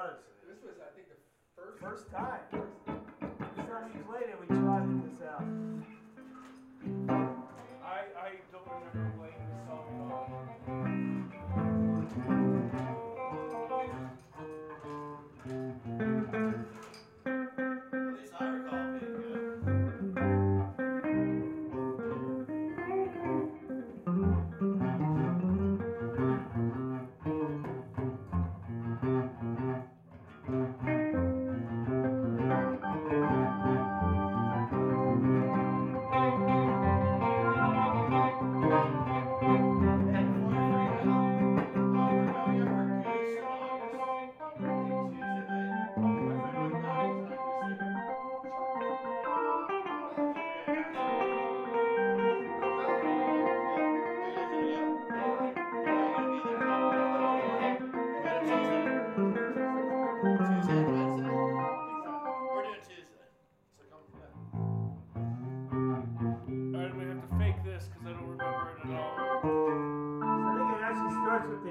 was. This was, I think, the first first time.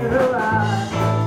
you are.